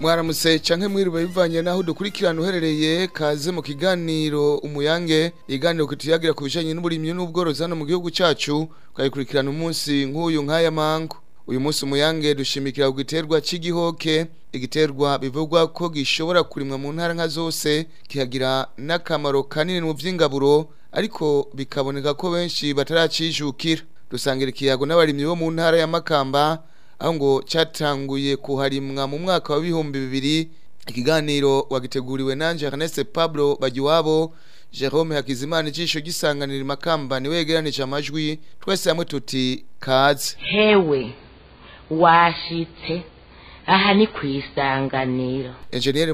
mwaramutse canke mwiriwe bivanye naho dukurikirana uherereye kaze mu kiganiro umuyange iganiro kituyagira ku bijanye n'uburimyi n'ubworozi hano mu gihugu cacu ukayikurikirana umunsi nk'uyu nk'aya mangu uyu munsi umuyange dushimikira ku giterwa cy'igihoke igiterwa bivugwa ko gishobora kurimwa mu ntara nka zose kihagira n'akamaro kanini mu by'ingaburo ariko bikaboneka ko benshi bataracijukira dusangira ikiyago n'abarimyi bo mu ntara ya makamba aho ngo cyatanguye kuharimwa mu mwaka wa bihumbi bibiri ikiganiro wagiteguriwe nanjye Ernest Pablo Bagiwabo Jerome Hakizimana ijisho gisanganira amakambani wegeranije amajwi twese hamwe tuti kaze hewe washitse aha ni ku isanganiro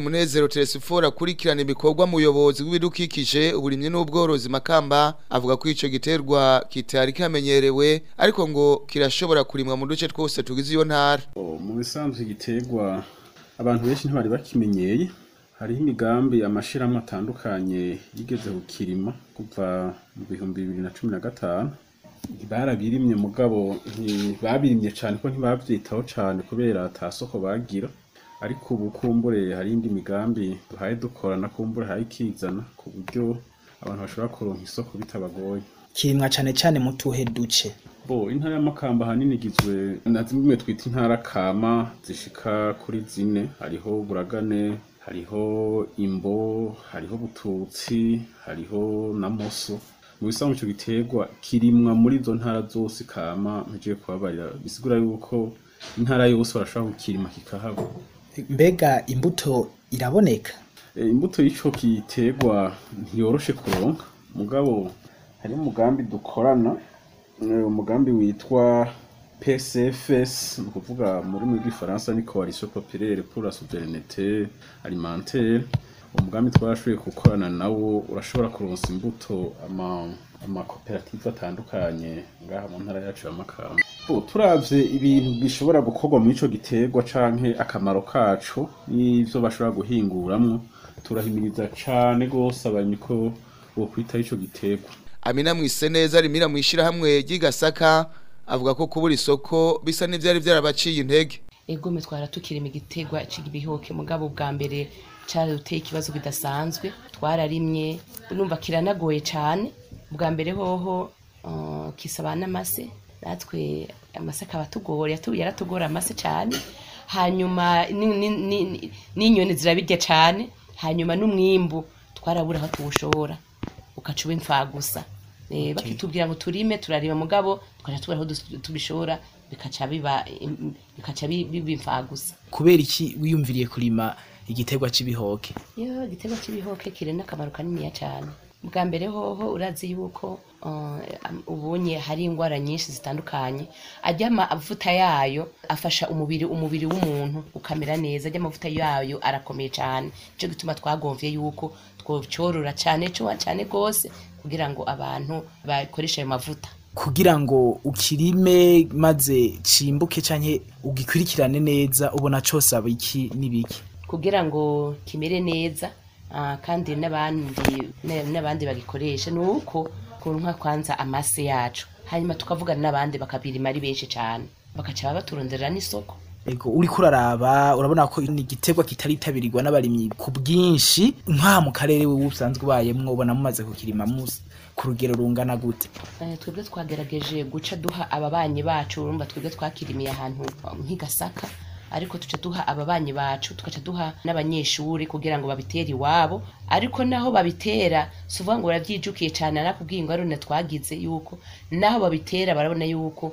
munezero teresifora akurikirana ibikorwa muyobozi bw’ibidukikije uburimyi n'ubworozi makamba avuga ko icyo giterwa kitari kamenyerewe ariko ngo kirashobora kurimwa mu duce twose tugize iyo ntara mu bisanzwe igiterwa abantu benshi ntibari bakimenyeye hariho imigambi amashyirahamwe atandukanye yigeze ku kirima kuva mu bihumbi bibiri na cumi na gatanu barabirimye mugabo ntibabirimye cyane ko ntibabyitaho cyane kubera atasoko bagira ariko ubu kumbure hari indi migambi duhaye dukorana kumbure hari ikizana ku buryo abantu bashobora kuronka isoko bitabagoye kirimwa cyane cyane mu tuhe duce bo intara y'amakamba ahanini igizwe na zimwe twita intara kama zishika kuri zine hariho buragane hariho imbo hariho bututsi hariho na moso mu bisamu icyo giterwa kirimwa muri izo ntara zose kama mpejeye kubabarira bisigura yuko intara yose barashobora kukirima kikahaba mbega imbuto iraboneka e, imbuto y'icyo giterwa ntiyoroshe kuronka mugabo hari umugambi dukorana e, umugambi witwa PSFS ni ukuvuga mu rurimi rw'igifaransa ni coalition populaire pour la souveraineté alimentaire umugambi twarashoboye gukorana nawo urashobora kuronsa imbuto amakoperative atandukanye ngaha mu ntara yacu ya Makamba turavye ibintu bishobora gukorwa muri ico giterwa canke akamaro kacu n'ivyo bashobora guhinguramwo turahimiriza cane gose abantu ko bokwitaho icyo giterwa amina mwise neza rimira mwishirahamwe ry'igasaka avuga ko kubura isoko bisa n'ivyari byarabaciye intege egome twara tukiri mu giterwa cy'ibihoke mugabo bwa mbere cyari ikibazo bidasanzwe twararimye numva kiranagoye cyane bwa mbere hoho kisaba n'amase natwe amase akaba atugora yaratugora amase cyane hanyuma n'inyoni zirabirya cyane hanyuma n'umwimbu twarabura aho tuwushora ukaca uba imfagusa eh, bakitubwira ngo turime turareba mugabo tukajya tubura aho tubishora bikaca biba imfagusa kubera iki wiyumviriye kurima igiterwa cy'ibihoke iyo igiterwa cy'ibihoke kiri n'akamaro kaniniya cyane bwa mbere hoho urazi yuko eh, ubonye hari indwara nyinshi zitandukanye ajya amavuta yayo afasha umubiri umubiri w'umuntu ukamera neza ajya amavuta yayo arakomeye cyane nicyo gituma twagombye yuko twocorora cyane cyane rwose kugira ngo abantu bakoreshe ayo mavuta kugira ngo ukirime maze cimbuke canke ugikurikirane neza ubona cose abiki n'ibiki kugira ngo kimere neza ah, kandi n'abandi bagikoresha ni uko turonka kwanza amase yacu hanyuma tukavugana n'abandi bakabirima ari benshi cyane bagaca baturondera n'isoko ego uriko uraraba urabona ko ni igiterwa kitaritabirwa n'abarimyi ku bwinshi nka mu karere wewe usanzwe ubayemwo ubona mumaze kukirima musi ku rugero rungana gute eh, twebwe twagerageje guca duha ababanyi bacu urumva twebwe twakirimiye ahantu nk'i ariko tuca duha ababanyi bacu tugaca duha n'abanyeshuri kugira ngo babitere iwabo ariko naho babitera si uvuga ngo barabyijukiye cyane arakubwiye ngo arone twagize yuko naho babitera barabona yuko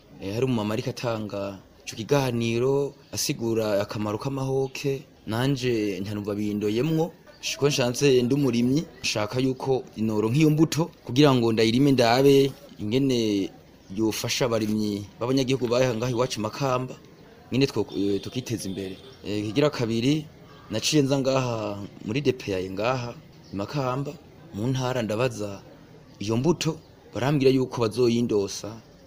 eh, hari umumama ariko atanga icyo kiganiro asigura akamaro k'amahoke nanjye ntanumva bindoyemwo shiko nshanze ndumurimyi nshaka yuko inoro nk'iyo mbuto kugira ngo ndayirime ndabe ingene yofasha abarimyi b'abanyagihugu bahangaha iwacu makamba nyine eh, tukiteza imbere eh, kigira kabiri naciye nza ngaha muri depeyaye ngaha i makamba mu ntara ndabaza iyo mbuto barambwira yuko bazoyindosa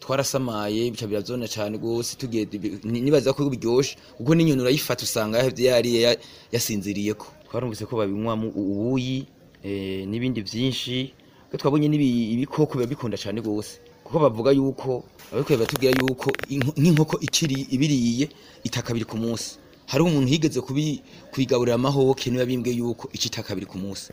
twarasamaye bica birazona cyane rwose tugiye nibaza ko biryoshye kuko n'inyoni urayifata usanga yariye yasinziriye ko twarumvise ko babinywamo ubuyi eh, n'ibindi byinshi kuko twabonye n'ibikoko biba bikunda cyane rwose kuko bavuga yuko ababikora batubwira yuko nk'inkoko ikiri ibiriye itaka biri ku munsi hari umuntu yigeze kubigaburira amahoho kintu yabimbwiye yuko icitaka kabiri ku munsi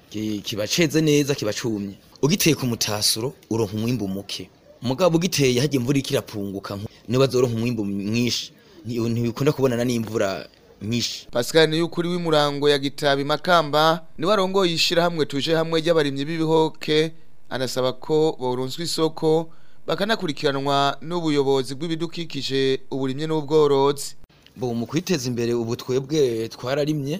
kiba ceze neza kiba cumye ugiteye ku mutasuro uronka umwimbu muke mugabo ugiteye hajya imvura ikirapunguka niba zoronka umwimbu mwinshi ntibikunda kubonana n'imvura nyinshi Pascal niyo kuri w'imurango ya gitabi makamba niwe arongoye ishira hamwe tuje hamwe ry'abarimyi b'ibihoke anasaba ko boronswa isoko bakanakurikiranwa n'ubuyobozi bw'ibidukikije uburimye n'ubworozi bo mu kwiteza imbere ubu twebwe twararimye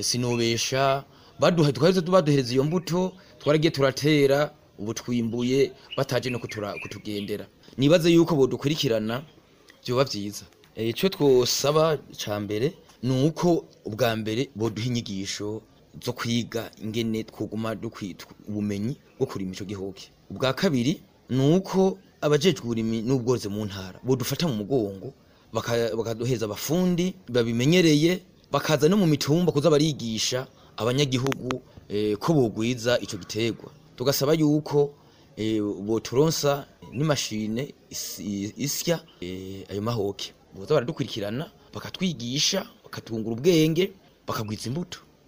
sinubesha baduha twahise baduhereza iyo mbuto twaragiye turatera ubu twimbuye bataje no kutugendera nibaze yuko badukurikirana byoba byiza eh, icyo twosaba cya mbere ni uko ubwa mbere boduha inyigisho zo kwiga ingene twuguma dukwita ubumenyi bwo kurima icyo gihugu ubwa kabiri ni uko abajejwe uburimi n'ubworozi mu ntara budufata mu mugongo bakaduheza abafundi babimenyereye bakaza no mu mitumba kuza barigisha abanyagihugu eh, ko bogwiza icyo giterwa tugasaba yuko eh, boturonsa n'imashine isya eh, ayo mahoke baza baradukurikirana bakatwigisha bakatungura ubwenge bakagwiza imbuto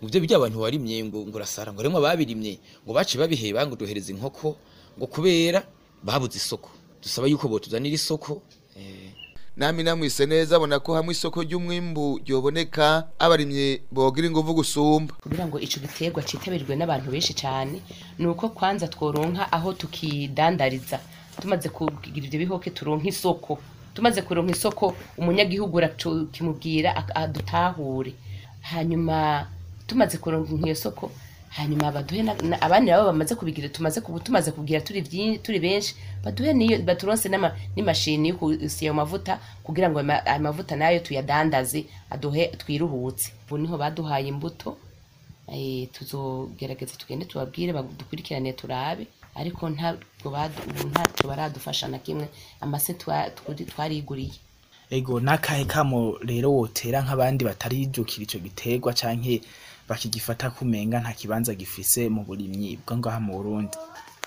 mu byo bijya abantu warimye ngo ngo rasara ngo remo babirimye ngo baci babiheba ngo duhereze inkoko ngo kubera babuze isoko dusaba yuko botuzanira isoko eh nami namwise neza abona ko hamwe isoko ry'umwimbu ryoboneka abarimye bogira ingufu gusumba kugira ngo icyo giterwa citabirirwe n'abantu benshi cyane nuko kwanza tworonka aho tukidandariza tumaze kugira ibyo bihoke turonka isoko tumaze kuronka isoko umunyagihugu kimubwira adutahure hanyuma tumaze kuronka iyo soko hanyuma baduhe abandi nabo bamaze kubigira tumaze kubu tumaze kubwira turi turi benshi baduhe niyo baturonse n'imashini yo kusiya ayo mavuta kugira ngo ayo mavuta nayo tuyadandaze aduhe twiruhutse ubu niho baduhaye imbuto eh, tuzogerageza tugende tubabwire dukurikirane turabe ariko ntabwo ntabwo baradufasha na kimwe amase twariguriye ego n'akahe kamo rero wotera nk'abandi batarijukira icyo giterwa cyangwa bakigifata kumenga nta kibanza gifise mu burimyi bwo ngaha mu Burundi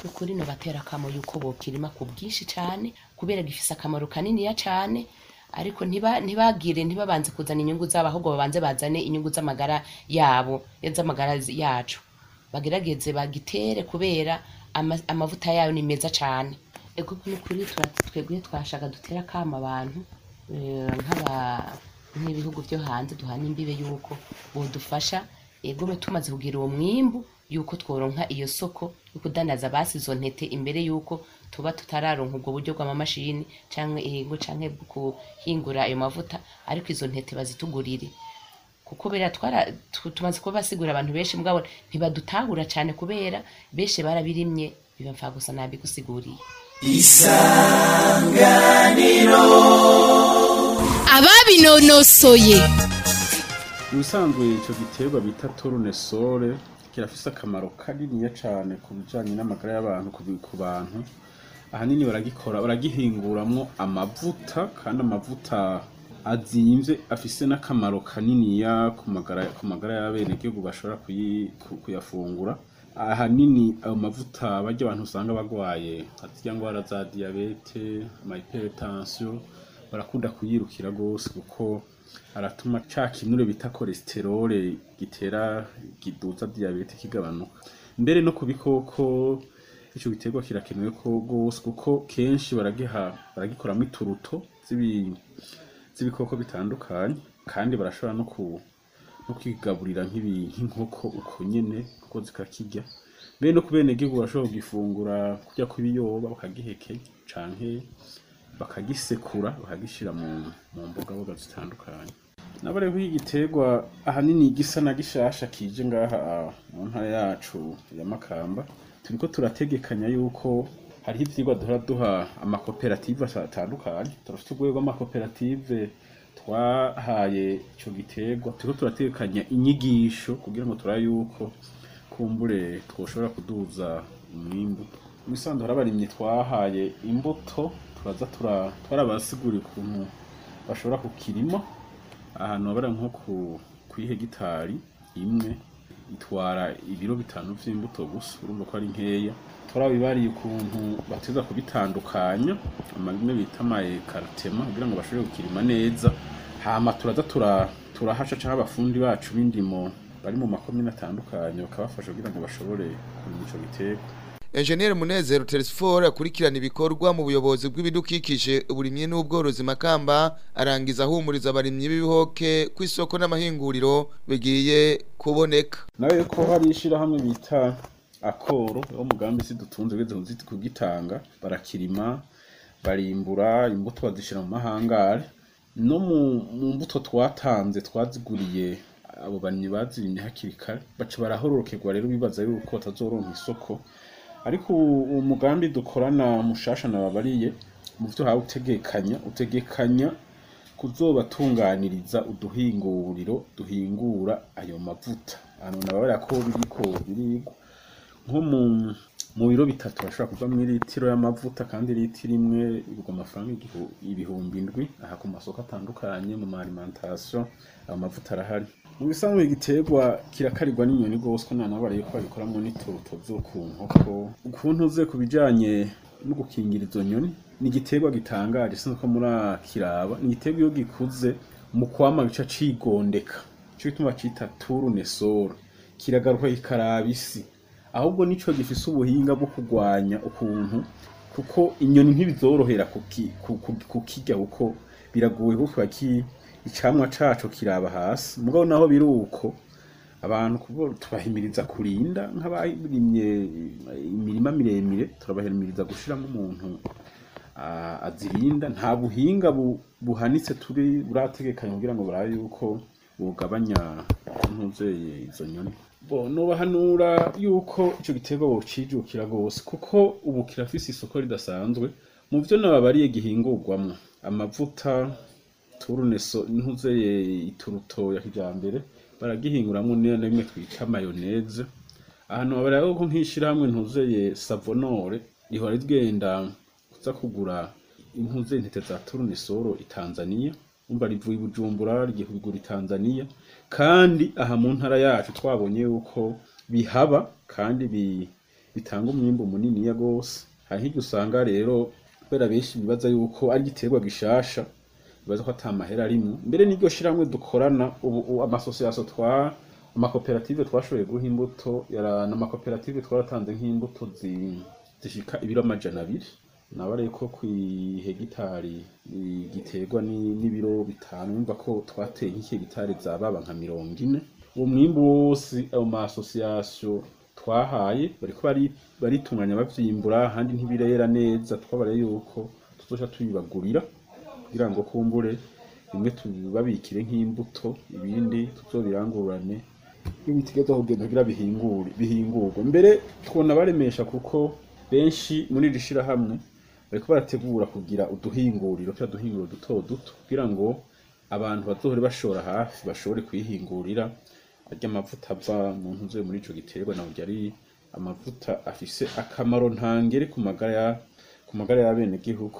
ukuri nobatera akamo yuko bokirima ku bwinshi cyane kubera gifise akamaro kaniniya cyane ariko ntibagire ntibabanze kuzana inyungu zabo ahubwo babanze bazane inyungu z'amagara yabo z'amagara yacu bagerageze bagitere kubera amavuta yayo ni meza cyane ego twebwe twashaka dutera akamo abantu eh, nk'ibihugu byo hanze duhana imbibe y'uko bodufasha yego tumaze kugira uwo mwimbu yuko tworonka iyo soko yo kudandaza basi izo ntete imbere yuko tuba tutararonka ubwo buryo bw'amamashini cyangwa ihingo cyangwa bwo guhingura ayo mavuta ariko izo ntete bazitugurire kuko bera tumaze kuba basigura abantu benshi mbwabo ntibadutahura cyane kubera benshi barabirimye biba mfa gusa nabigusiguriye isanganiro ababinonosoye ubusanzwe icyo giterwa bita torunesole kirafise akamaro kaniniya cyane ku bijyanye n'amagara y'abantu ku bantu ahanini baragikora baragihinguramwo amavuta kandi amavuta azinze afise n'akamaro kaniniya ku magara ku magara y'abenegihugu bashobora kuyafungura ahanini ayo mavuta barya abantu usanga bagwaye zirya ngwara za diyabete ama barakunda kuyirukira gose kuko aratuma ca kinure bita cholesterole gitera giduza diyabete kigabanuka mbere no kubikoko ico giterwa kirakenewe ko gose kuko kenshi baragiha baragikoramo ituruto z'ibikoko bitandukanye kandi barashobora no ku no kwigaburira nk'inkoko uko nyine kuko zikakirya mbere no ku benegihugu barashobora kugifungura kurya kw'ibiyoba bakagihekenya canke bakagisekura bakagishyira mu mbogaboga zitandukanye nabo rero igiterwa ahanini gisa na gishasha kije ngaha ah, mu ntara yacu ya makamba ko turategekanya yuko hariho ivyigwa duhora duha amakoperative atandukanye turafite urwego rw'amakoperative twahaye icyo giterwa turiko turategekanya inyigisho kugira ngo turabe yuko kumbure twashobora kuduza umwimbu mu isanzwe hari abarimyi twahaye imbuto turaza twarabasiguriye ukuntu bashobora kukirima ahantu habara nko ku ihegitari imwe itwara ibiro bitanu by'imbuto gusa urumva ko ari nkeya turabibariye ukuntu bateza kubitandukanya amabime bita amayekarutema kugira ngo bashobore gukirima neza hama turaza turahasha cyangwa abafundi bacu b'indimo bari mu makomine atandukanye bakabafasha kugira ngo bashobore kurima ico giterwa Enjeniyeri Munezero Telesfor akurikirana ibikorwa mu buyobozi bw'ibidukikije uburimyi n'ubworozi Makamba arangiza ahumuriza abarimyi b'ibihoke ku isoko n'amahinguriro bigiye kuboneka nawe ko hari ishyirahamwe bita akoro wo mugambi si dutunze ugeze kugitanga barakirima barimbura imbuto bazishyira mu mahangare no mu mbuto twatanze twaziguriye abo bantu bazirimye hakirikare kare baca barahorokerwa rero bibaza yuko batazoronka isoko ariko umugambi dukorana mushasha nababariye mu byo uhawe utegekanya utegekanya kuzobatunganiriza uduhinguriro duhingura ayo mavuta ahantu nababarira ko biriko birigwa nko mu mu biro bitatu bashobora mu iritiro y'amavuta kandi litiro imwe igurwa amafaranga ibihumbi indwi aha ku masoko atandukanye mu ma alimentation amavuta arahari mu bisanzwe igiterwa kirakarirwa n'inyoni rwose ko nanabariye ko babikoramo n'itoto zo ku nkoko ukuntu uze ku bijyanye no gukingira izo nyoni ni igiterwa gitangaje sinzi ko muri kiraba ni igiterwa iyo gikuze mu kwama gica cigondeka cyo gituma bacita turunesoro kiragaruka kikaraba isi ahubwo nicyo gifise ubuhinga bwo kurwanya ukuntu kuko inyoni ntibizorohera kukirya kuko biragoye kuko kiba icyamwa cyacu kiraba hasi mugabo naho biri uko abantu tubahimiriza kurinda nk'abarimye imirima miremire turabahimiriza gushyiramo umuntu azirinda nta buhinga buhanitse turi burategekanye kugira ngo barabe yuko bugabanya ntuzeye izo nyoni nubahanura yuko icyo gitego bucijukira rwose kuko ubu kirafise isoko ridasanzwe mu byo nababariye gihingurwamo amavuta turuneso intuze ituruto ya kijyambere baragihinguramwo n'imwe twita mayoneze ahantu babara yuko nk'ishirahamwe ntuzeye savonore rihora rigenda kuza kugura impuze intete za turunesoro i Tanzania umva rivuye i Bujumbura rigihugura i Tanzania kandi aha mu ntara yacu twabonye yuko bihaba kandi bitanga umwimbu munini ya gose hari usanga rero kubera benshi bibaza yuko ari igiterwa gishasha bibaza ko ata arimo mbere n'iryo shyirahamwe dukorana ubu amasosiyasiyo twa amakoperative twashoboye guha imbuto n'amakoperative twaratanze nk'imbuto zishyika ibiro amajana abiri nabare ko ku hegitari giterwa n'ibiro bitanu wumva ko twateye nk'ihegitari zababa nka mirongo ine uwo mwimbu wose ayo masosiyasiyo twahaye bari ko baritunganya babyimbura ahandi ntibirera neza twabare yuko tuzoca tuyibagurira kugira ngo kumbure bimwe tubibabikire nk'imbuto ibindi tuzobirangurane n'ibiti byo kugenda kugira bihingure bihingurwe mbere twona baremesha kuko benshi muri iri shirahamwe bariko barategura kugira uduhinguriro twa duhinguro duto duto kugira ngo abantu bazohore bashora hafi bashobore kwihingurira ajya amavuta ava mu ntuzo muri icyo giterwa naho ari amavuta afise akamaro ntangere ku magara ku magara y'abene gihugu